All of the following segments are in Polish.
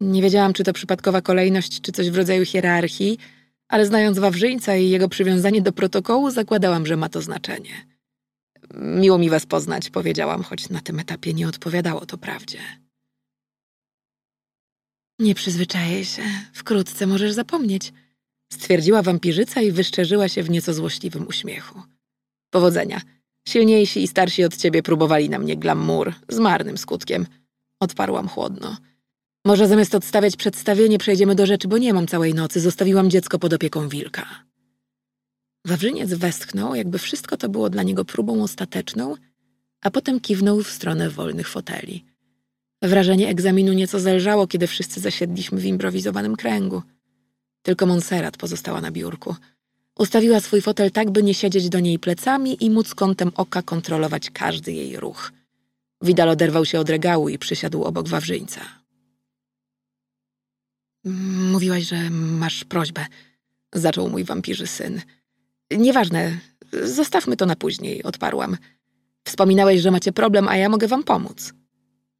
Nie wiedziałam, czy to przypadkowa kolejność, czy coś w rodzaju hierarchii, ale znając Wawrzyńca i jego przywiązanie do protokołu, zakładałam, że ma to znaczenie. Miło mi was poznać, powiedziałam, choć na tym etapie nie odpowiadało to prawdzie. Nie przyzwyczaję się. Wkrótce możesz zapomnieć, stwierdziła wampirzyca i wyszczerzyła się w nieco złośliwym uśmiechu. Powodzenia. Silniejsi i starsi od ciebie próbowali na mnie glamour, z marnym skutkiem. Odparłam chłodno. Może zamiast odstawiać przedstawienie, przejdziemy do rzeczy, bo nie mam całej nocy. Zostawiłam dziecko pod opieką wilka. Wawrzyniec westchnął, jakby wszystko to było dla niego próbą ostateczną, a potem kiwnął w stronę wolnych foteli. Wrażenie egzaminu nieco zelżało, kiedy wszyscy zasiedliśmy w improwizowanym kręgu. Tylko Monserrat pozostała na biurku. Ustawiła swój fotel tak, by nie siedzieć do niej plecami i móc kątem oka kontrolować każdy jej ruch. Widal oderwał się od regału i przysiadł obok Wawrzyńca. Mówiłaś, że masz prośbę, zaczął mój wampirzy syn. Nieważne, zostawmy to na później, odparłam. Wspominałeś, że macie problem, a ja mogę wam pomóc.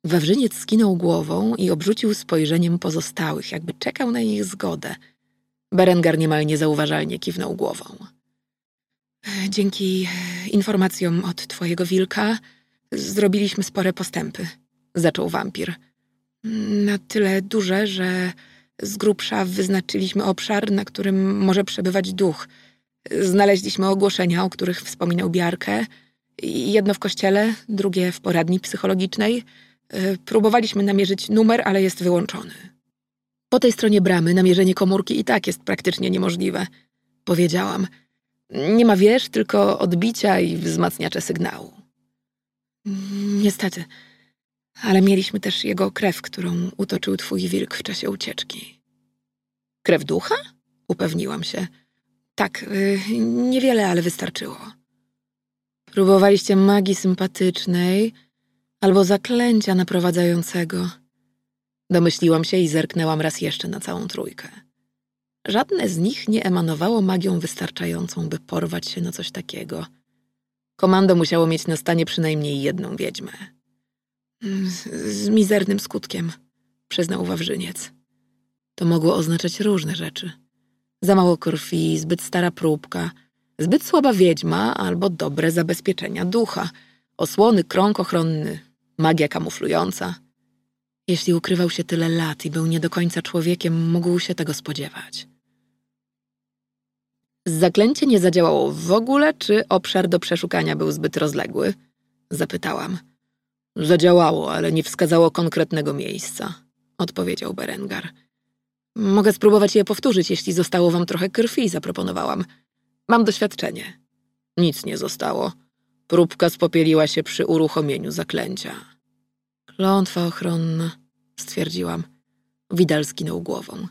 Wawrzyniec skinął głową i obrzucił spojrzeniem pozostałych, jakby czekał na ich zgodę. Berengar niemal niezauważalnie kiwnął głową. Dzięki informacjom od twojego wilka zrobiliśmy spore postępy, zaczął wampir. Na tyle duże, że z grubsza wyznaczyliśmy obszar, na którym może przebywać duch. Znaleźliśmy ogłoszenia, o których wspominał Biarkę. Jedno w kościele, drugie w poradni psychologicznej. Próbowaliśmy namierzyć numer, ale jest wyłączony. Po tej stronie bramy namierzenie komórki i tak jest praktycznie niemożliwe, powiedziałam. Nie ma wież, tylko odbicia i wzmacniacze sygnału. Niestety, ale mieliśmy też jego krew, którą utoczył twój wilk w czasie ucieczki. Krew ducha? Upewniłam się. Tak, yy, niewiele, ale wystarczyło. Próbowaliście magii sympatycznej albo zaklęcia naprowadzającego. Domyśliłam się i zerknęłam raz jeszcze na całą trójkę. Żadne z nich nie emanowało magią wystarczającą, by porwać się na coś takiego. Komando musiało mieć na stanie przynajmniej jedną wiedźmę. Z, z mizernym skutkiem, przyznał Wawrzyniec. To mogło oznaczać różne rzeczy. Za mało krwi, zbyt stara próbka, zbyt słaba wiedźma albo dobre zabezpieczenia ducha, osłony, krąg ochronny, magia kamuflująca. Jeśli ukrywał się tyle lat i był nie do końca człowiekiem, mógł się tego spodziewać. Zaklęcie nie zadziałało w ogóle, czy obszar do przeszukania był zbyt rozległy? Zapytałam. Zadziałało, ale nie wskazało konkretnego miejsca, odpowiedział Berengar. Mogę spróbować je powtórzyć, jeśli zostało wam trochę krwi, zaproponowałam. Mam doświadczenie. Nic nie zostało. Próbka spopieliła się przy uruchomieniu zaklęcia. Klątwa ochronna, stwierdziłam. Widal skinął głową.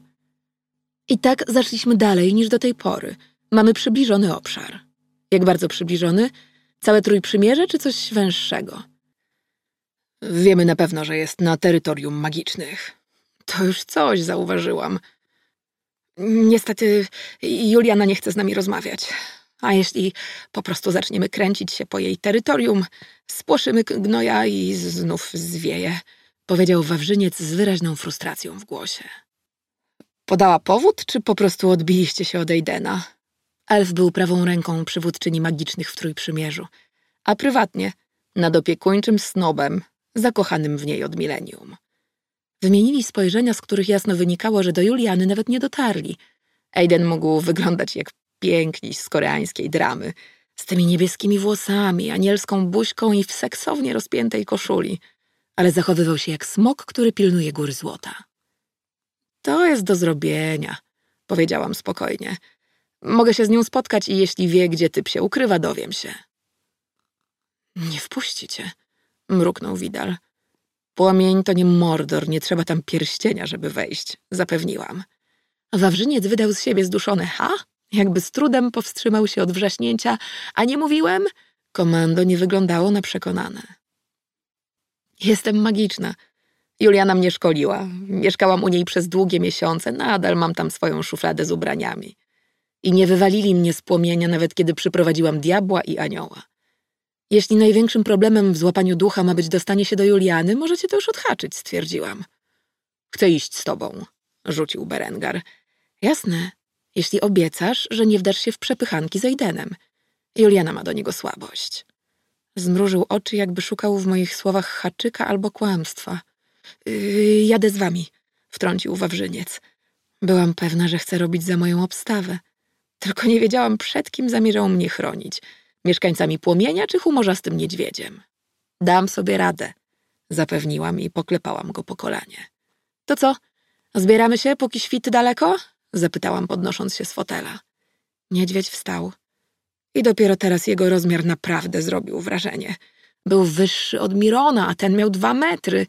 I tak zaszliśmy dalej niż do tej pory. Mamy przybliżony obszar. Jak bardzo przybliżony? Całe Trójprzymierze czy coś węższego? Wiemy na pewno, że jest na terytorium magicznych. To już coś, zauważyłam. Niestety Juliana nie chce z nami rozmawiać. A jeśli po prostu zaczniemy kręcić się po jej terytorium, spłoszymy gnoja i znów zwieje, powiedział Wawrzyniec z wyraźną frustracją w głosie. Podała powód, czy po prostu odbiliście się od Eidena? Elf był prawą ręką przywódczyni magicznych w Trójprzymierzu, a prywatnie nad opiekuńczym snobem, zakochanym w niej od milenium. Wymienili spojrzenia, z których jasno wynikało, że do Juliany nawet nie dotarli. Aiden mógł wyglądać jak piękniś z koreańskiej dramy, z tymi niebieskimi włosami, anielską buźką i w seksownie rozpiętej koszuli, ale zachowywał się jak smok, który pilnuje góry złota. To jest do zrobienia, powiedziałam spokojnie. Mogę się z nią spotkać i jeśli wie, gdzie typ się ukrywa, dowiem się. Nie wpuścicie, mruknął Widal. Płomień to nie Mordor, nie trzeba tam pierścienia, żeby wejść, zapewniłam. Wawrzyniec wydał z siebie zduszone ha, jakby z trudem powstrzymał się od wrzaśnięcia, a nie mówiłem? Komando nie wyglądało na przekonane. Jestem magiczna. Juliana mnie szkoliła. Mieszkałam u niej przez długie miesiące, nadal mam tam swoją szufladę z ubraniami. I nie wywalili mnie z płomienia, nawet kiedy przyprowadziłam diabła i anioła. Jeśli największym problemem w złapaniu ducha ma być dostanie się do Juliany, możecie to już odhaczyć, stwierdziłam. Chcę iść z tobą, rzucił Berengar. Jasne, jeśli obiecasz, że nie wdasz się w przepychanki z Aidenem. Juliana ma do niego słabość. Zmrużył oczy, jakby szukał w moich słowach haczyka albo kłamstwa. Yy, jadę z wami, wtrącił Wawrzyniec. Byłam pewna, że chce robić za moją obstawę. Tylko nie wiedziałam, przed kim zamierzał mnie chronić. Mieszkańcami płomienia czy humorzastym niedźwiedziem. Dam sobie radę, zapewniłam i poklepałam go po kolanie. To co, zbieramy się, póki świty daleko? Zapytałam, podnosząc się z fotela. Niedźwiedź wstał. I dopiero teraz jego rozmiar naprawdę zrobił wrażenie. Był wyższy od Mirona, a ten miał dwa metry.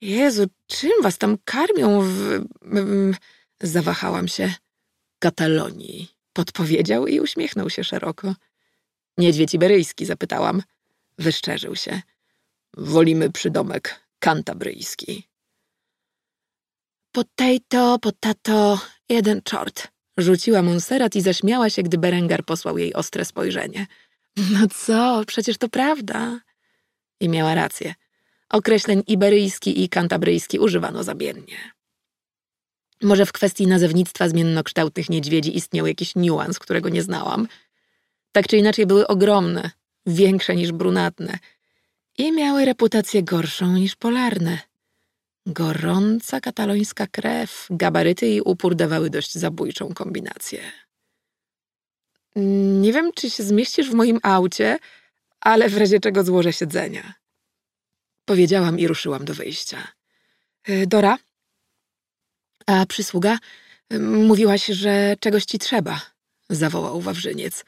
Jezu, czym was tam karmią w... Zawahałam się. Katalonii, podpowiedział i uśmiechnął się szeroko. Niedźwiedź iberyjski, zapytałam. Wyszczerzył się. Wolimy przydomek kantabryjski. Potato, potato, jeden czort. Rzuciła Monserrat i zaśmiała się, gdy Berengar posłał jej ostre spojrzenie. No co, przecież to prawda. I miała rację. Określeń iberyjski i kantabryjski używano zamiennie. Może w kwestii nazewnictwa zmiennokształtnych niedźwiedzi istniał jakiś niuans, którego nie znałam. Tak czy inaczej były ogromne, większe niż brunatne i miały reputację gorszą niż polarne. Gorąca katalońska krew, gabaryty i upór dawały dość zabójczą kombinację. Nie wiem, czy się zmieścisz w moim aucie, ale w razie czego złożę siedzenia. Powiedziałam i ruszyłam do wyjścia. E, Dora? A przysługa? Mówiłaś, że czegoś ci trzeba, zawołał Wawrzyniec.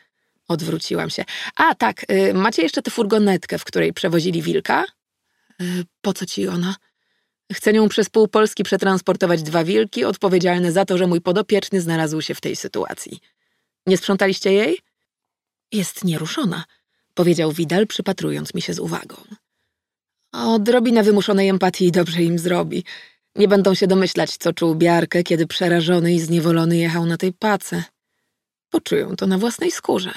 Odwróciłam się. A, tak, y, macie jeszcze tę furgonetkę, w której przewozili wilka? Y, po co ci ona? Chcę nią przez pół Polski przetransportować dwa wilki odpowiedzialne za to, że mój podopieczny znalazł się w tej sytuacji. Nie sprzątaliście jej? Jest nieruszona, powiedział Widal, przypatrując mi się z uwagą. Odrobina wymuszonej empatii dobrze im zrobi. Nie będą się domyślać, co czuł Biarkę, kiedy przerażony i zniewolony jechał na tej pace. Poczują to na własnej skórze.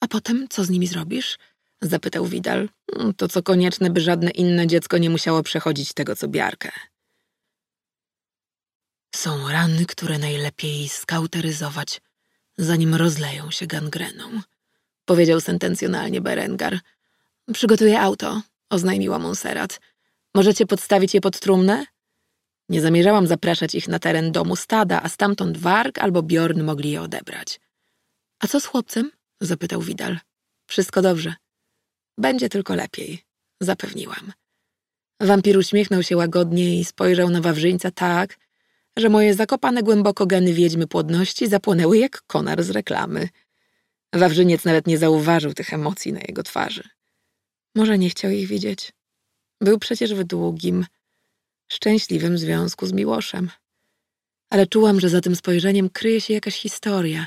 A potem co z nimi zrobisz? Zapytał Widal. Mm, to co konieczne, by żadne inne dziecko nie musiało przechodzić tego, co Biarkę. Są rany, które najlepiej skauteryzować, zanim rozleją się gangreną, powiedział sentencjonalnie Berengar. Przygotuję auto, oznajmiła Monserrat. Możecie podstawić je pod trumnę? Nie zamierzałam zapraszać ich na teren domu stada, a stamtąd Warg albo Bjorn mogli je odebrać. A co z chłopcem? Zapytał Widal. Wszystko dobrze. Będzie tylko lepiej, zapewniłam. Wampir uśmiechnął się łagodnie i spojrzał na Wawrzyńca tak, że moje zakopane głęboko geny wiedźmy płodności zapłonęły jak konar z reklamy. Wawrzyniec nawet nie zauważył tych emocji na jego twarzy. Może nie chciał ich widzieć. Był przecież w długim, szczęśliwym związku z Miłoszem. Ale czułam, że za tym spojrzeniem kryje się jakaś historia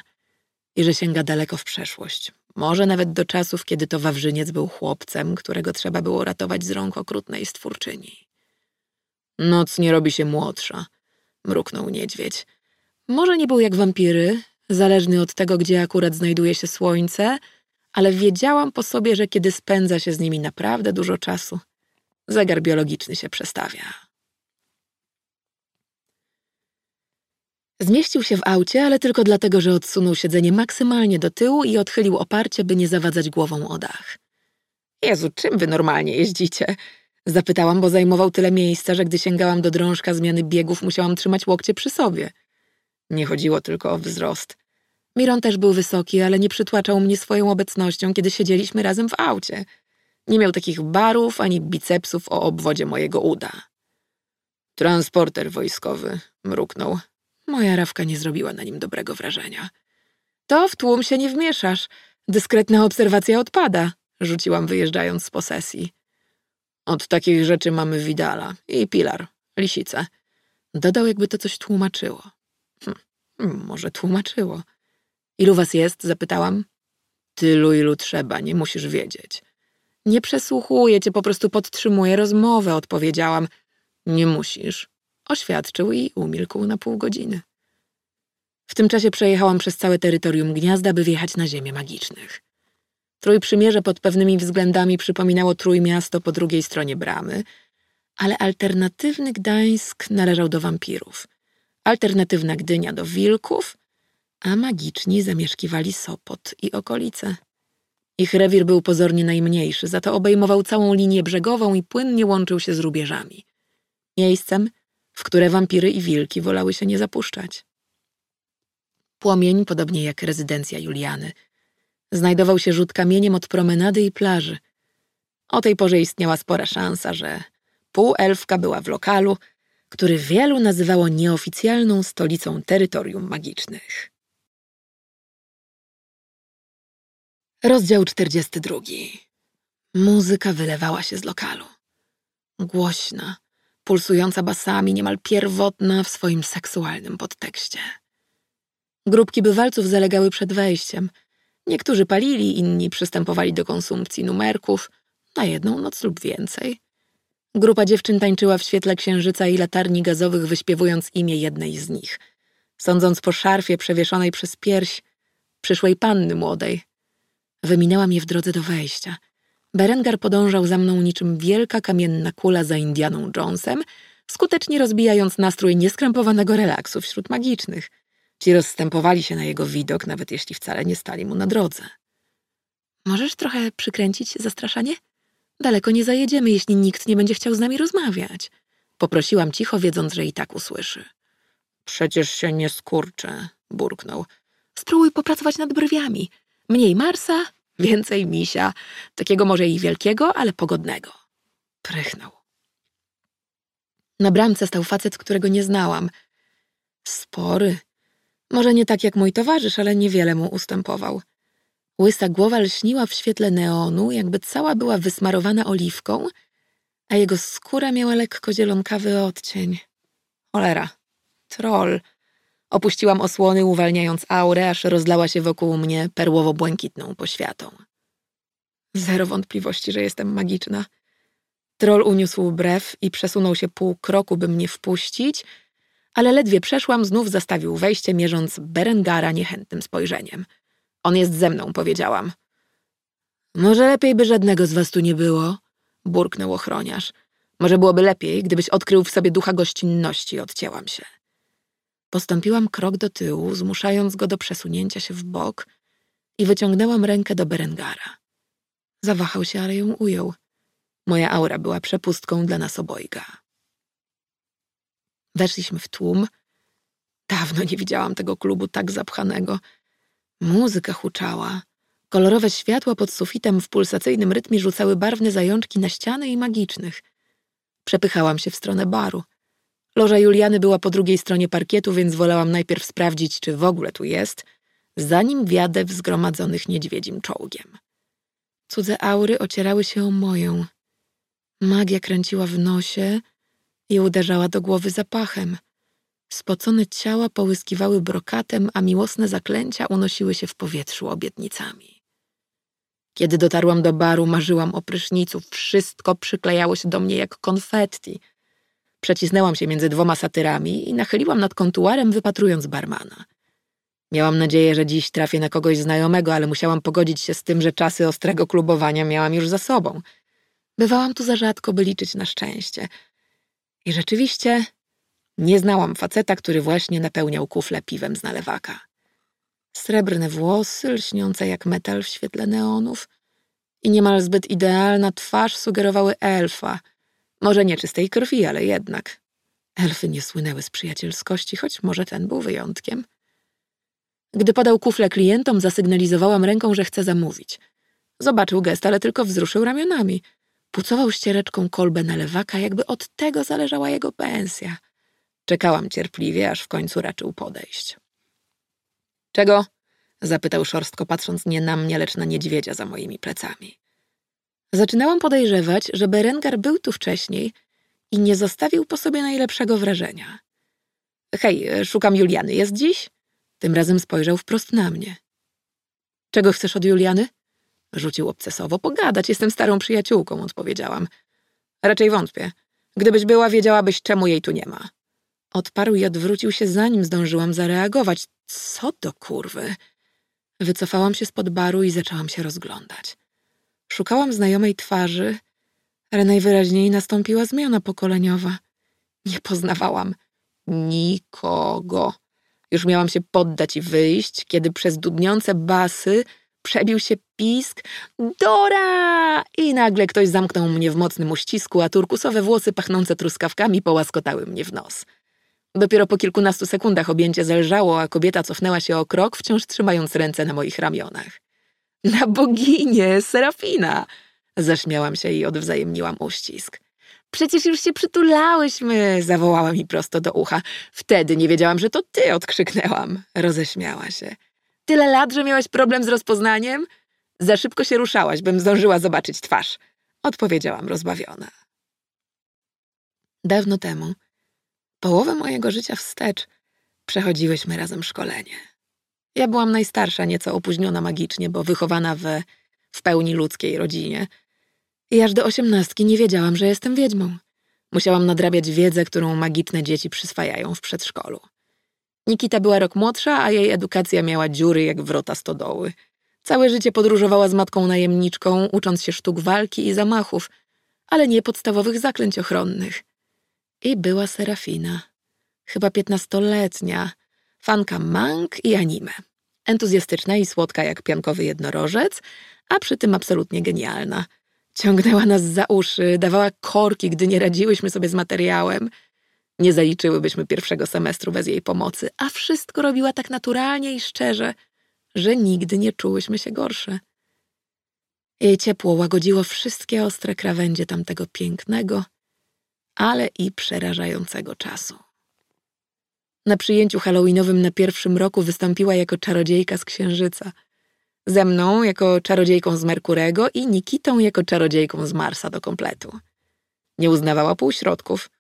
i że sięga daleko w przeszłość. Może nawet do czasów, kiedy to Wawrzyniec był chłopcem, którego trzeba było ratować z rąk okrutnej stwórczyni. Noc nie robi się młodsza, mruknął niedźwiedź. Może nie był jak wampiry, zależny od tego, gdzie akurat znajduje się słońce, ale wiedziałam po sobie, że kiedy spędza się z nimi naprawdę dużo czasu, zegar biologiczny się przestawia. Zmieścił się w aucie, ale tylko dlatego, że odsunął siedzenie maksymalnie do tyłu i odchylił oparcie, by nie zawadzać głową o dach. Jezu, czym wy normalnie jeździcie? Zapytałam, bo zajmował tyle miejsca, że gdy sięgałam do drążka zmiany biegów, musiałam trzymać łokcie przy sobie. Nie chodziło tylko o wzrost. Miron też był wysoki, ale nie przytłaczał mnie swoją obecnością, kiedy siedzieliśmy razem w aucie. Nie miał takich barów ani bicepsów o obwodzie mojego uda. Transporter wojskowy, mruknął. Moja rawka nie zrobiła na nim dobrego wrażenia. To w tłum się nie wmieszasz. Dyskretna obserwacja odpada, rzuciłam wyjeżdżając z posesji. Od takich rzeczy mamy Widala i Pilar, lisicę. Dodał, jakby to coś tłumaczyło. Hm, może tłumaczyło. Ilu was jest? zapytałam. Tylu, ilu trzeba, nie musisz wiedzieć. Nie przesłuchuję cię, po prostu podtrzymuję rozmowę, odpowiedziałam. Nie musisz. Oświadczył i umilkł na pół godziny. W tym czasie przejechałam przez całe terytorium gniazda, by wjechać na ziemię magicznych. Trójprzymierze pod pewnymi względami przypominało Trójmiasto po drugiej stronie bramy, ale alternatywny Gdańsk należał do wampirów, alternatywna Gdynia do wilków, a magiczni zamieszkiwali Sopot i okolice. Ich rewir był pozornie najmniejszy, za to obejmował całą linię brzegową i płynnie łączył się z rubieżami. Miejscem, w które wampiry i wilki wolały się nie zapuszczać. Płomień, podobnie jak rezydencja Juliany, znajdował się rzut kamieniem od promenady i plaży. O tej porze istniała spora szansa, że półelfka była w lokalu, który wielu nazywało nieoficjalną stolicą terytorium magicznych. Rozdział 42. Muzyka wylewała się z lokalu. Głośna, pulsująca basami, niemal pierwotna w swoim seksualnym podtekście. Grupki bywalców zalegały przed wejściem. Niektórzy palili, inni przystępowali do konsumpcji numerków na jedną noc lub więcej. Grupa dziewczyn tańczyła w świetle księżyca i latarni gazowych, wyśpiewując imię jednej z nich. Sądząc po szarfie przewieszonej przez pierś przyszłej panny młodej. Wyminęłam je w drodze do wejścia. Berengar podążał za mną niczym wielka kamienna kula za Indianą Jonesem, skutecznie rozbijając nastrój nieskrępowanego relaksu wśród magicznych. Ci rozstępowali się na jego widok, nawet jeśli wcale nie stali mu na drodze. Możesz trochę przykręcić zastraszanie? Daleko nie zajedziemy, jeśli nikt nie będzie chciał z nami rozmawiać. Poprosiłam cicho, wiedząc, że i tak usłyszy. Przecież się nie skurczę, burknął. Spróbuj popracować nad brwiami. Mniej Marsa, więcej misia. Takiego może i wielkiego, ale pogodnego. Prychnął. Na bramce stał facet, którego nie znałam. Spory. Może nie tak jak mój towarzysz, ale niewiele mu ustępował. Łysa głowa lśniła w świetle neonu, jakby cała była wysmarowana oliwką, a jego skóra miała lekko zielonkawy odcień. Cholera. Troll. Opuściłam osłony, uwalniając aurę, aż rozlała się wokół mnie perłowo-błękitną poświatą. Zero wątpliwości, że jestem magiczna. Troll uniósł brew i przesunął się pół kroku, by mnie wpuścić, ale ledwie przeszłam, znów zastawił wejście, mierząc Berengara niechętnym spojrzeniem. On jest ze mną, powiedziałam. Może lepiej by żadnego z was tu nie było, burknął ochroniarz. Może byłoby lepiej, gdybyś odkrył w sobie ducha gościnności, odcięłam się. Postąpiłam krok do tyłu, zmuszając go do przesunięcia się w bok i wyciągnęłam rękę do Berengara. Zawahał się, ale ją ujął. Moja aura była przepustką dla nas obojga. Weszliśmy w tłum. Dawno nie widziałam tego klubu tak zapchanego. Muzyka huczała. Kolorowe światła pod sufitem w pulsacyjnym rytmie rzucały barwne zajączki na ściany i magicznych. Przepychałam się w stronę baru. Loża Juliany była po drugiej stronie parkietu, więc wolałam najpierw sprawdzić, czy w ogóle tu jest, zanim wjadę w zgromadzonych niedźwiedzim czołgiem. Cudze aury ocierały się o moją. Magia kręciła w nosie i uderzała do głowy zapachem. Spocone ciała połyskiwały brokatem, a miłosne zaklęcia unosiły się w powietrzu obietnicami. Kiedy dotarłam do baru, marzyłam o prysznicu. Wszystko przyklejało się do mnie jak konfetti – Przecisnęłam się między dwoma satyrami i nachyliłam nad kontuarem, wypatrując barmana. Miałam nadzieję, że dziś trafię na kogoś znajomego, ale musiałam pogodzić się z tym, że czasy ostrego klubowania miałam już za sobą. Bywałam tu za rzadko, by liczyć na szczęście. I rzeczywiście nie znałam faceta, który właśnie napełniał kufle piwem z nalewaka. Srebrne włosy, lśniące jak metal w świetle neonów i niemal zbyt idealna twarz sugerowały elfa – może nie czystej krwi, ale jednak. Elfy nie słynęły z przyjacielskości, choć może ten był wyjątkiem. Gdy podał kufle klientom, zasygnalizowałam ręką, że chce zamówić. Zobaczył gest, ale tylko wzruszył ramionami. Pucował ściereczką kolbę na lewaka, jakby od tego zależała jego pensja. Czekałam cierpliwie, aż w końcu raczył podejść. Czego? zapytał szorstko, patrząc nie na mnie, lecz na niedźwiedzia za moimi plecami. Zaczynałam podejrzewać, że Berengar był tu wcześniej i nie zostawił po sobie najlepszego wrażenia. Hej, szukam Juliany. Jest dziś? Tym razem spojrzał wprost na mnie. Czego chcesz od Juliany? Rzucił obcesowo. Pogadać, jestem starą przyjaciółką, odpowiedziałam. Raczej wątpię. Gdybyś była, wiedziałabyś, czemu jej tu nie ma. Odparł i odwrócił się, zanim zdążyłam zareagować. Co do kurwy? Wycofałam się spod baru i zaczęłam się rozglądać. Szukałam znajomej twarzy, ale najwyraźniej nastąpiła zmiana pokoleniowa. Nie poznawałam nikogo. Już miałam się poddać i wyjść, kiedy przez dudniące basy przebił się pisk Dora! I nagle ktoś zamknął mnie w mocnym uścisku, a turkusowe włosy pachnące truskawkami połaskotały mnie w nos. Dopiero po kilkunastu sekundach objęcie zelżało, a kobieta cofnęła się o krok, wciąż trzymając ręce na moich ramionach. Na boginię, Serafina! Zaśmiałam się i odwzajemniłam uścisk. Przecież już się przytulałyśmy, zawołała mi prosto do ucha. Wtedy nie wiedziałam, że to ty, odkrzyknęłam. Roześmiała się. Tyle lat, że miałaś problem z rozpoznaniem? Za szybko się ruszałaś, bym zdążyła zobaczyć twarz. Odpowiedziałam rozbawiona. Dawno temu, połowę mojego życia wstecz, przechodziłyśmy razem szkolenie. Ja byłam najstarsza, nieco opóźniona magicznie, bo wychowana we w pełni ludzkiej rodzinie. I aż do osiemnastki nie wiedziałam, że jestem wiedźmą. Musiałam nadrabiać wiedzę, którą magiczne dzieci przyswajają w przedszkolu. Nikita była rok młodsza, a jej edukacja miała dziury jak wrota stodoły. Całe życie podróżowała z matką najemniczką, ucząc się sztuk walki i zamachów, ale nie podstawowych zaklęć ochronnych. I była Serafina, chyba piętnastoletnia, fanka mang i anime. Entuzjastyczna i słodka jak piankowy jednorożec, a przy tym absolutnie genialna. Ciągnęła nas za uszy, dawała korki, gdy nie radziłyśmy sobie z materiałem – nie zaliczyłybyśmy pierwszego semestru bez jej pomocy, a wszystko robiła tak naturalnie i szczerze, że nigdy nie czułyśmy się gorsze. Jej ciepło łagodziło wszystkie ostre krawędzie tamtego pięknego, ale i przerażającego czasu. Na przyjęciu halloweenowym na pierwszym roku wystąpiła jako czarodziejka z Księżyca. Ze mną jako czarodziejką z Merkurego i Nikitą jako czarodziejką z Marsa do kompletu. Nie uznawała półśrodków –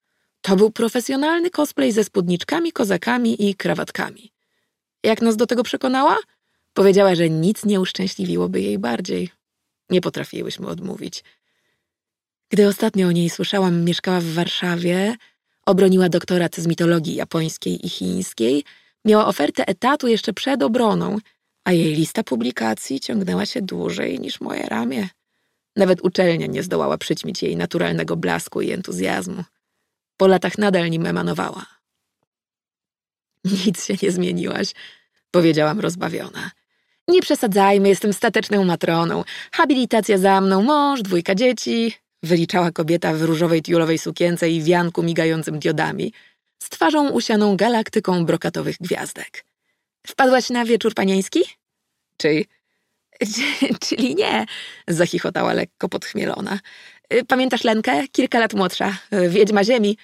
to był profesjonalny cosplay ze spódniczkami, kozakami i krawatkami. Jak nas do tego przekonała? Powiedziała, że nic nie uszczęśliwiłoby jej bardziej. Nie potrafiłyśmy odmówić. Gdy ostatnio o niej słyszałam, mieszkała w Warszawie, obroniła doktorat z mitologii japońskiej i chińskiej, miała ofertę etatu jeszcze przed obroną, a jej lista publikacji ciągnęła się dłużej niż moje ramię. Nawet uczelnia nie zdołała przyćmić jej naturalnego blasku i entuzjazmu. Po latach nadal nim emanowała. Nic się nie zmieniłaś, powiedziałam rozbawiona. Nie przesadzajmy, jestem stateczną matroną. Habilitacja za mną, mąż, dwójka dzieci. Wyliczała kobieta w różowej tiulowej sukience i wianku migającym diodami, z twarzą usianą galaktyką brokatowych gwiazdek. Wpadłaś na wieczór panieński? Czy... Czyli nie, zachichotała lekko podchmielona. Pamiętasz Lenkę? Kilka lat młodsza, wiedźma ziemi.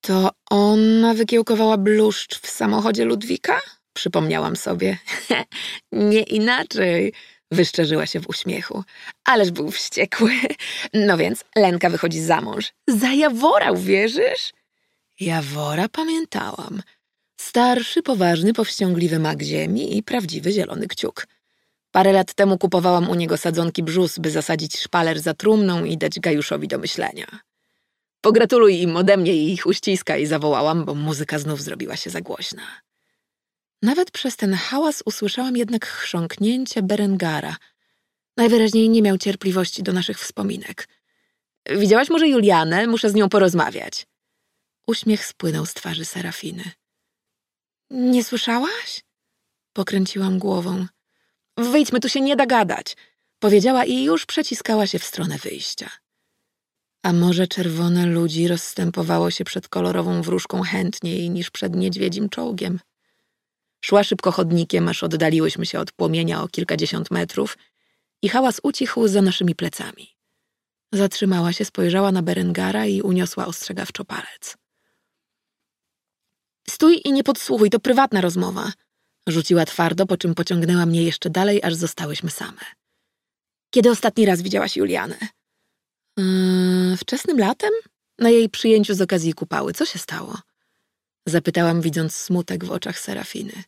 To ona wykiełkowała bluszcz w samochodzie Ludwika? Przypomniałam sobie. Nie inaczej, wyszczerzyła się w uśmiechu. Ależ był wściekły. No więc Lenka wychodzi za mąż. Za Jawora, uwierzysz? Jawora pamiętałam. Starszy, poważny, powściągliwy mag ziemi i prawdziwy zielony kciuk. Parę lat temu kupowałam u niego sadzonki brzus, by zasadzić szpaler za trumną i dać Gajuszowi do myślenia. Pogratuluj im ode mnie ich uściska i zawołałam, bo muzyka znów zrobiła się za głośna. Nawet przez ten hałas usłyszałam jednak chrząknięcie Berengara. Najwyraźniej nie miał cierpliwości do naszych wspominek. Widziałaś może Julianę? Muszę z nią porozmawiać. Uśmiech spłynął z twarzy Serafiny. Nie słyszałaś? Pokręciłam głową. Wyjdźmy, tu się nie da gadać, powiedziała i już przeciskała się w stronę wyjścia. A może czerwone ludzi rozstępowało się przed kolorową wróżką chętniej niż przed niedźwiedzim czołgiem. Szła szybko chodnikiem, aż oddaliłyśmy się od płomienia o kilkadziesiąt metrów i hałas ucichł za naszymi plecami. Zatrzymała się, spojrzała na Berengara i uniosła ostrzegawczo palec. Stój i nie podsłuchuj, to prywatna rozmowa. Rzuciła twardo, po czym pociągnęła mnie jeszcze dalej, aż zostałyśmy same. Kiedy ostatni raz widziałaś Julianę? Yy, wczesnym latem? Na jej przyjęciu z okazji kupały. Co się stało? Zapytałam, widząc smutek w oczach Serafiny.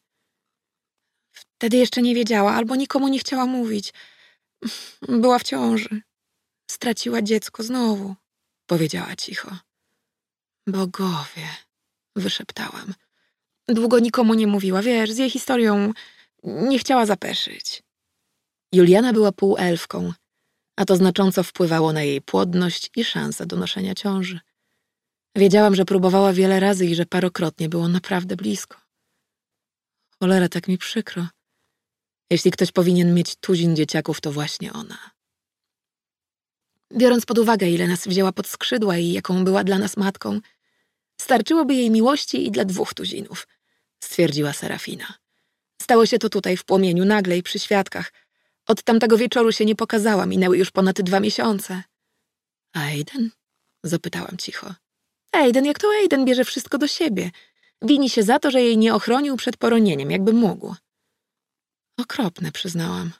Wtedy jeszcze nie wiedziała, albo nikomu nie chciała mówić. Była w ciąży. Straciła dziecko znowu, powiedziała cicho. Bogowie, wyszeptałam. Długo nikomu nie mówiła, wiesz, z jej historią nie chciała zapeszyć. Juliana była półelfką, a to znacząco wpływało na jej płodność i szanse do noszenia ciąży. Wiedziałam, że próbowała wiele razy i że parokrotnie było naprawdę blisko. Cholera, tak mi przykro. Jeśli ktoś powinien mieć tuzin dzieciaków, to właśnie ona. Biorąc pod uwagę, ile nas wzięła pod skrzydła i jaką była dla nas matką, starczyłoby jej miłości i dla dwóch tuzinów, stwierdziła Serafina. Stało się to tutaj w płomieniu, nagle i przy świadkach. Od tamtego wieczoru się nie pokazała, minęły już ponad dwa miesiące. Aiden? Zapytałam cicho. Aiden, jak to Aiden bierze wszystko do siebie. Wini się za to, że jej nie ochronił przed poronieniem, jakby mógł. Okropne, przyznałam.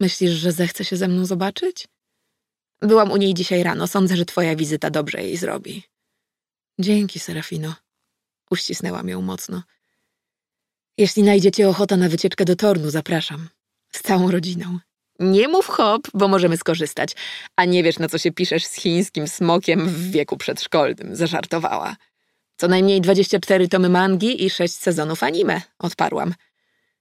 Myślisz, że zechce się ze mną zobaczyć? Byłam u niej dzisiaj rano. Sądzę, że twoja wizyta dobrze jej zrobi. Dzięki, Serafino. Uścisnęłam ją mocno. Jeśli najdziecie ochota na wycieczkę do Tornu, zapraszam. Z całą rodziną. Nie mów hop, bo możemy skorzystać. A nie wiesz, na co się piszesz z chińskim smokiem w wieku przedszkolnym, zażartowała. Co najmniej 24 tomy mangi i 6 sezonów anime, odparłam.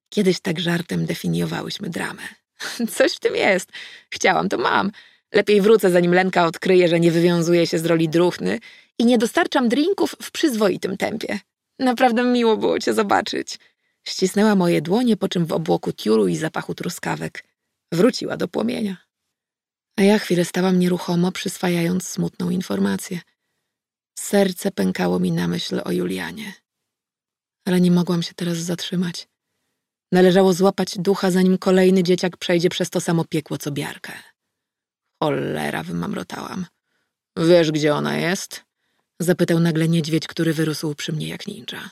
Kiedyś tak żartem definiowałyśmy dramę. Coś w tym jest. Chciałam, to mam. Lepiej wrócę, zanim Lenka odkryje, że nie wywiązuje się z roli druchny i nie dostarczam drinków w przyzwoitym tempie. Naprawdę miło było cię zobaczyć. Ścisnęła moje dłonie, po czym w obłoku tiuru i zapachu truskawek wróciła do płomienia. A ja chwilę stałam nieruchomo, przyswajając smutną informację. Serce pękało mi na myśl o Julianie. Ale nie mogłam się teraz zatrzymać. Należało złapać ducha, zanim kolejny dzieciak przejdzie przez to samo piekło co Biarkę. Cholera, wymamrotałam. Wiesz, gdzie ona jest? Zapytał nagle niedźwiedź, który wyrósł przy mnie jak ninja.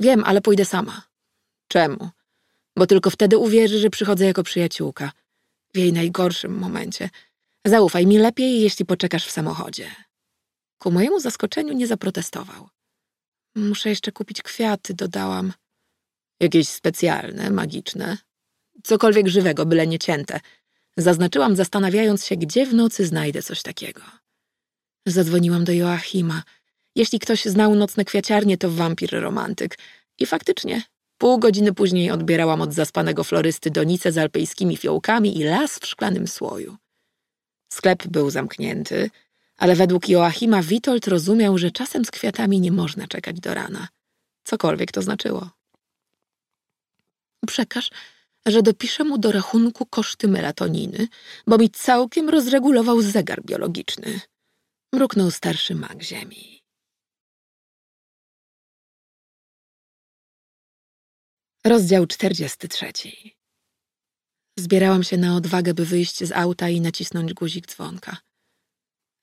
Wiem, ale pójdę sama. Czemu? Bo tylko wtedy uwierzy, że przychodzę jako przyjaciółka. W jej najgorszym momencie. Zaufaj mi lepiej, jeśli poczekasz w samochodzie. Ku mojemu zaskoczeniu nie zaprotestował. Muszę jeszcze kupić kwiaty, dodałam. Jakieś specjalne, magiczne? Cokolwiek żywego, byle nie cięte. Zaznaczyłam, zastanawiając się, gdzie w nocy znajdę coś takiego. Zadzwoniłam do Joachima. Jeśli ktoś znał nocne kwiaciarnie, to wampir romantyk. I faktycznie, pół godziny później odbierałam od zaspanego florysty donicę z alpejskimi fiołkami i las w szklanym słoju. Sklep był zamknięty, ale według Joachima Witold rozumiał, że czasem z kwiatami nie można czekać do rana. Cokolwiek to znaczyło. Przekaż, że dopiszę mu do rachunku koszty melatoniny, bo mi całkiem rozregulował zegar biologiczny. Mruknął starszy mag ziemi. Rozdział 43 Zbierałam się na odwagę, by wyjść z auta i nacisnąć guzik dzwonka.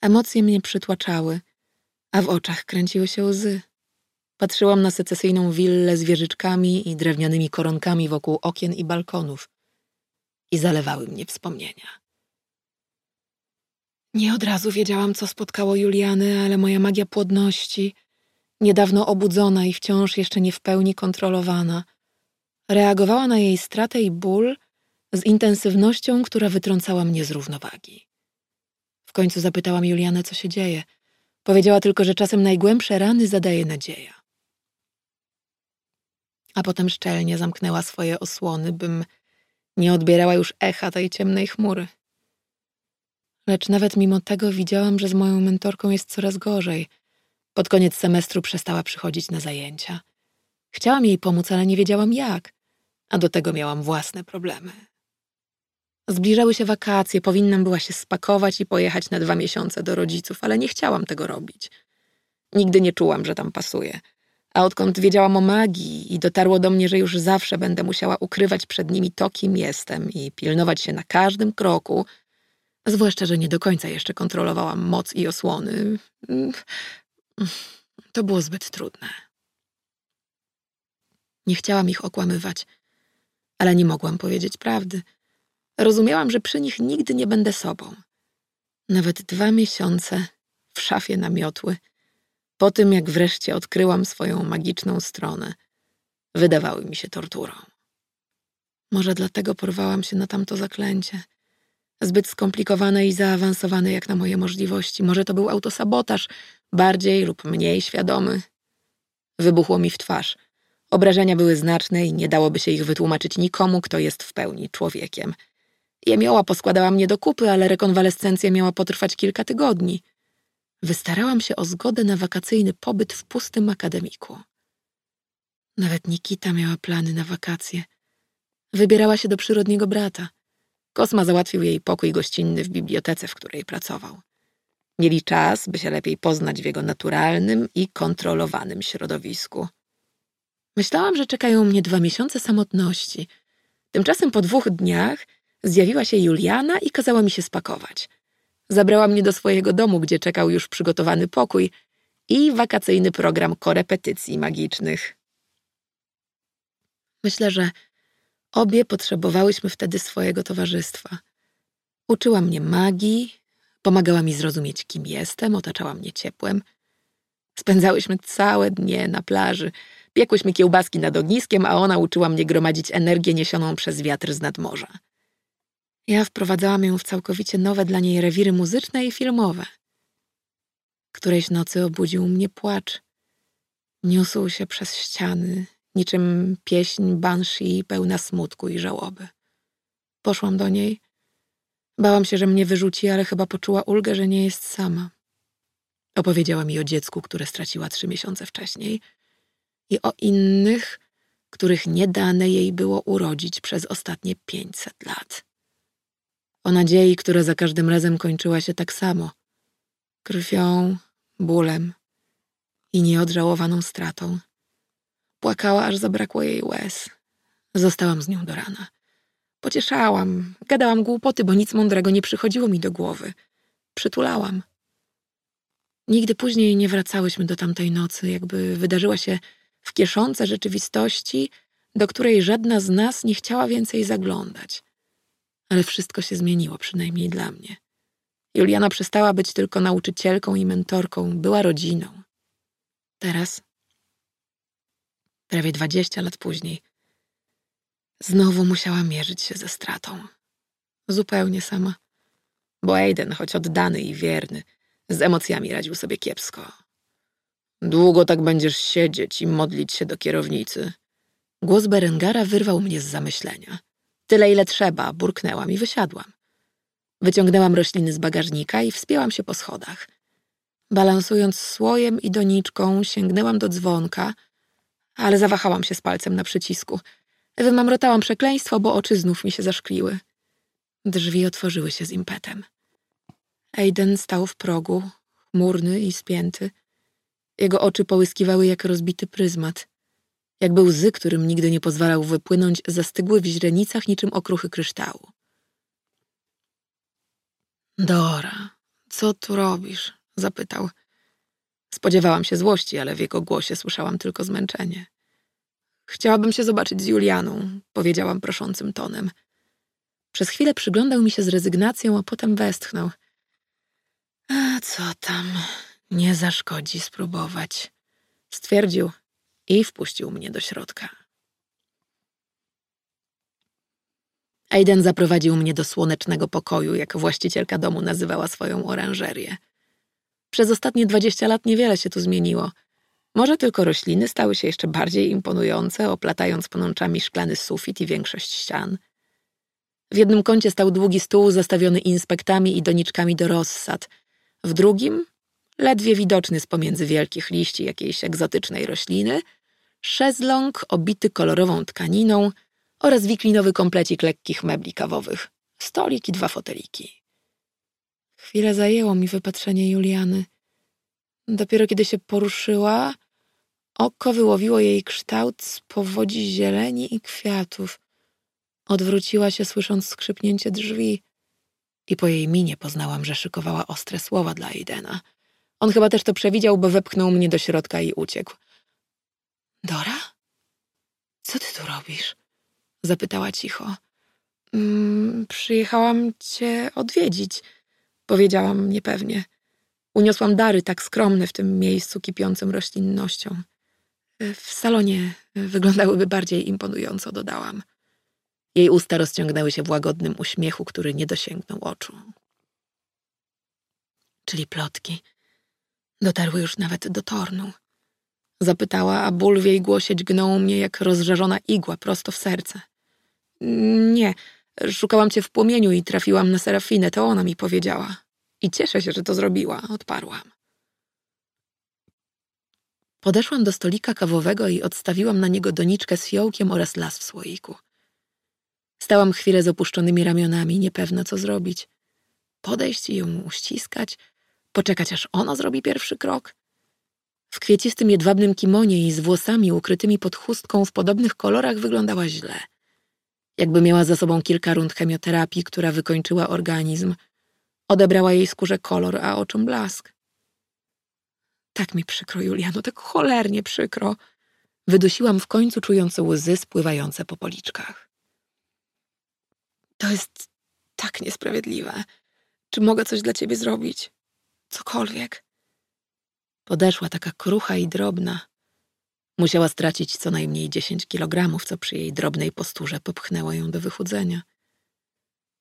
Emocje mnie przytłaczały, a w oczach kręciły się łzy. Patrzyłam na secesyjną willę z wieżyczkami i drewnianymi koronkami wokół okien i balkonów i zalewały mnie wspomnienia. Nie od razu wiedziałam, co spotkało Juliany, ale moja magia płodności, niedawno obudzona i wciąż jeszcze nie w pełni kontrolowana, reagowała na jej stratę i ból z intensywnością, która wytrącała mnie z równowagi. W końcu zapytałam Julianę, co się dzieje. Powiedziała tylko, że czasem najgłębsze rany zadaje nadzieja a potem szczelnie zamknęła swoje osłony, bym nie odbierała już echa tej ciemnej chmury. Lecz nawet mimo tego widziałam, że z moją mentorką jest coraz gorzej. Pod koniec semestru przestała przychodzić na zajęcia. Chciałam jej pomóc, ale nie wiedziałam jak, a do tego miałam własne problemy. Zbliżały się wakacje, powinnam była się spakować i pojechać na dwa miesiące do rodziców, ale nie chciałam tego robić. Nigdy nie czułam, że tam pasuje. A odkąd wiedziałam o magii i dotarło do mnie, że już zawsze będę musiała ukrywać przed nimi to, kim jestem i pilnować się na każdym kroku, zwłaszcza, że nie do końca jeszcze kontrolowałam moc i osłony, to było zbyt trudne. Nie chciałam ich okłamywać, ale nie mogłam powiedzieć prawdy. Rozumiałam, że przy nich nigdy nie będę sobą. Nawet dwa miesiące w szafie namiotły – po tym, jak wreszcie odkryłam swoją magiczną stronę, wydawały mi się torturą. Może dlatego porwałam się na tamto zaklęcie. Zbyt skomplikowane i zaawansowane jak na moje możliwości. Może to był autosabotaż, bardziej lub mniej świadomy. Wybuchło mi w twarz. Obrażenia były znaczne i nie dałoby się ich wytłumaczyć nikomu, kto jest w pełni człowiekiem. Jemioła poskładała mnie do kupy, ale rekonwalescencja miała potrwać kilka tygodni. Wystarałam się o zgodę na wakacyjny pobyt w pustym akademiku. Nawet Nikita miała plany na wakacje. Wybierała się do przyrodniego brata. Kosma załatwił jej pokój gościnny w bibliotece, w której pracował. Mieli czas, by się lepiej poznać w jego naturalnym i kontrolowanym środowisku. Myślałam, że czekają mnie dwa miesiące samotności. Tymczasem po dwóch dniach zjawiła się Juliana i kazała mi się spakować. Zabrała mnie do swojego domu, gdzie czekał już przygotowany pokój i wakacyjny program korepetycji magicznych. Myślę, że obie potrzebowałyśmy wtedy swojego towarzystwa. Uczyła mnie magii, pomagała mi zrozumieć, kim jestem, otaczała mnie ciepłem. Spędzałyśmy całe dnie na plaży. Piekłyśmy kiełbaski nad ogniskiem, a ona uczyła mnie gromadzić energię niesioną przez wiatr z nadmorza. Ja wprowadzałam ją w całkowicie nowe dla niej rewiry muzyczne i filmowe. Którejś nocy obudził mnie płacz. Niósł się przez ściany, niczym pieśń banshee pełna smutku i żałoby. Poszłam do niej. Bałam się, że mnie wyrzuci, ale chyba poczuła ulgę, że nie jest sama. Opowiedziała mi o dziecku, które straciła trzy miesiące wcześniej i o innych, których nie dane jej było urodzić przez ostatnie pięćset lat. O nadziei, która za każdym razem kończyła się tak samo krwią, bólem i nieodżałowaną stratą. Płakała, aż zabrakło jej łez. Zostałam z nią do rana. Pocieszałam, gadałam głupoty, bo nic mądrego nie przychodziło mi do głowy. Przytulałam. Nigdy później nie wracałyśmy do tamtej nocy, jakby wydarzyła się w kieszące rzeczywistości, do której żadna z nas nie chciała więcej zaglądać. Ale wszystko się zmieniło, przynajmniej dla mnie. Juliana przestała być tylko nauczycielką i mentorką, była rodziną. Teraz prawie dwadzieścia lat później, znowu musiała mierzyć się ze stratą. Zupełnie sama. Bo Aiden, choć oddany i wierny, z emocjami radził sobie kiepsko. Długo tak będziesz siedzieć i modlić się do kierownicy. Głos Berengara wyrwał mnie z zamyślenia. Tyle, ile trzeba, burknęłam i wysiadłam. Wyciągnęłam rośliny z bagażnika i wspięłam się po schodach. Balansując słojem i doniczką, sięgnęłam do dzwonka, ale zawahałam się z palcem na przycisku. Wymamrotałam przekleństwo, bo oczy znów mi się zaszkliły. Drzwi otworzyły się z impetem. Aiden stał w progu, chmurny i spięty. Jego oczy połyskiwały jak rozbity pryzmat. Jakby łzy, którym nigdy nie pozwalał wypłynąć, zastygły w źrenicach niczym okruchy kryształu. Dora, co tu robisz? zapytał. Spodziewałam się złości, ale w jego głosie słyszałam tylko zmęczenie. Chciałabym się zobaczyć z Julianą, powiedziałam proszącym tonem. Przez chwilę przyglądał mi się z rezygnacją, a potem westchnął. A co tam? Nie zaszkodzi spróbować, stwierdził i wpuścił mnie do środka. Aiden zaprowadził mnie do słonecznego pokoju, jak właścicielka domu nazywała swoją oranżerię. Przez ostatnie dwadzieścia lat niewiele się tu zmieniło. Może tylko rośliny stały się jeszcze bardziej imponujące, oplatając pnączami szklany sufit i większość ścian. W jednym kącie stał długi stół zastawiony inspektami i doniczkami do rozsad. W drugim, ledwie widoczny z pomiędzy wielkich liści jakiejś egzotycznej rośliny, szezlong obity kolorową tkaniną oraz wiklinowy komplecik lekkich mebli kawowych, stolik i dwa foteliki. Chwilę zajęło mi wypatrzenie Juliany. Dopiero kiedy się poruszyła, oko wyłowiło jej kształt z powodzi zieleni i kwiatów. Odwróciła się, słysząc skrzypnięcie drzwi i po jej minie poznałam, że szykowała ostre słowa dla Aidena. On chyba też to przewidział, bo wepchnął mnie do środka i uciekł. Dora? Co ty tu robisz? Zapytała cicho. Mm, przyjechałam cię odwiedzić – Powiedziałam niepewnie. Uniosłam dary tak skromne w tym miejscu kipiącym roślinnością. W salonie wyglądałyby bardziej imponująco, dodałam. Jej usta rozciągnęły się w łagodnym uśmiechu, który nie dosięgnął oczu. Czyli plotki dotarły już nawet do tornu. Zapytała, a ból w jej głosie dźgnął mnie jak rozżarzona igła prosto w serce. Nie, Szukałam cię w płomieniu i trafiłam na Serafinę, to ona mi powiedziała. I cieszę się, że to zrobiła, odparłam. Podeszłam do stolika kawowego i odstawiłam na niego doniczkę z fiołkiem oraz las w słoiku. Stałam chwilę z opuszczonymi ramionami, niepewna co zrobić. Podejść i ją uściskać, poczekać aż ona zrobi pierwszy krok. W kwiecistym jedwabnym kimonie i z włosami ukrytymi pod chustką w podobnych kolorach wyglądała źle. Jakby miała za sobą kilka rund chemioterapii, która wykończyła organizm. Odebrała jej skórze kolor, a oczom blask. Tak mi przykro, Juliano, tak cholernie przykro. Wydusiłam w końcu, czując łzy spływające po policzkach. To jest tak niesprawiedliwe. Czy mogę coś dla ciebie zrobić? Cokolwiek. Podeszła taka krucha i drobna. Musiała stracić co najmniej dziesięć kilogramów, co przy jej drobnej posturze popchnęło ją do wychudzenia.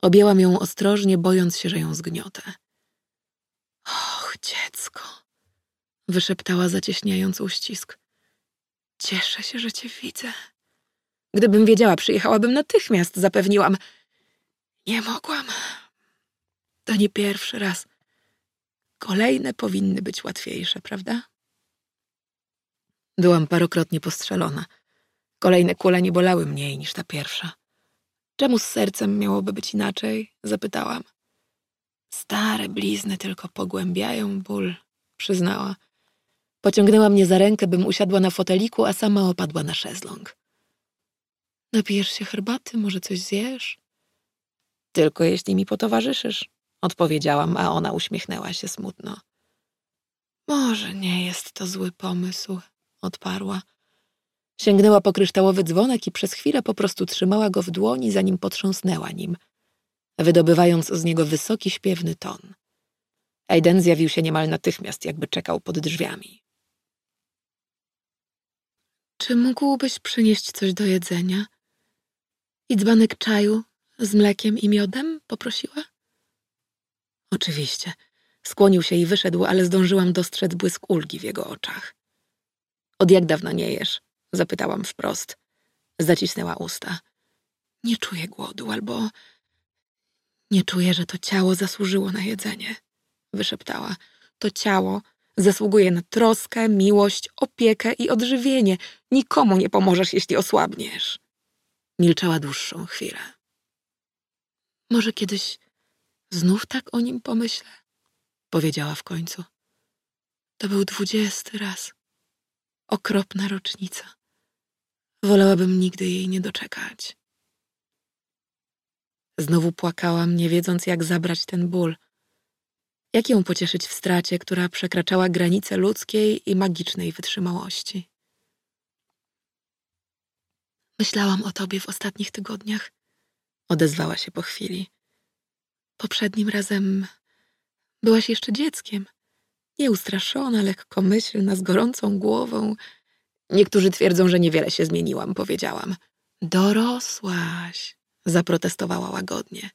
Objęłam ją ostrożnie, bojąc się, że ją zgniotę. Och, dziecko, wyszeptała zacieśniając uścisk. Cieszę się, że cię widzę. Gdybym wiedziała, przyjechałabym natychmiast, zapewniłam. Nie mogłam. To nie pierwszy raz. Kolejne powinny być łatwiejsze, prawda? Byłam parokrotnie postrzelona. Kolejne kule nie bolały mniej niż ta pierwsza. Czemu z sercem miałoby być inaczej? Zapytałam. Stare blizny tylko pogłębiają ból, przyznała. Pociągnęła mnie za rękę, bym usiadła na foteliku, a sama opadła na szezlong. Napijesz się herbaty, może coś zjesz? Tylko jeśli mi potowarzyszysz, odpowiedziałam, a ona uśmiechnęła się smutno. Może nie jest to zły pomysł, odparła. Sięgnęła po kryształowy dzwonek i przez chwilę po prostu trzymała go w dłoni, zanim potrząsnęła nim, wydobywając z niego wysoki, śpiewny ton. Aiden zjawił się niemal natychmiast, jakby czekał pod drzwiami. Czy mógłbyś przynieść coś do jedzenia? I dzbanek czaju z mlekiem i miodem? poprosiła. Oczywiście. Skłonił się i wyszedł, ale zdążyłam dostrzec błysk ulgi w jego oczach. Od jak dawna nie jesz? Zapytałam wprost. Zacisnęła usta. Nie czuję głodu, albo nie czuję, że to ciało zasłużyło na jedzenie. Wyszeptała. To ciało zasługuje na troskę, miłość, opiekę i odżywienie. Nikomu nie pomożesz, jeśli osłabniesz. Milczała dłuższą chwilę. Może kiedyś znów tak o nim pomyślę, powiedziała w końcu. To był dwudziesty raz. Okropna rocznica. Wolałabym nigdy jej nie doczekać. Znowu płakałam, nie wiedząc, jak zabrać ten ból. Jak ją pocieszyć w stracie, która przekraczała granice ludzkiej i magicznej wytrzymałości. Myślałam o tobie w ostatnich tygodniach, odezwała się po chwili. Poprzednim razem byłaś jeszcze dzieckiem. Nieustraszona, lekkomyślna, z gorącą głową. Niektórzy twierdzą, że niewiele się zmieniłam, powiedziałam. Dorosłaś, zaprotestowała łagodnie.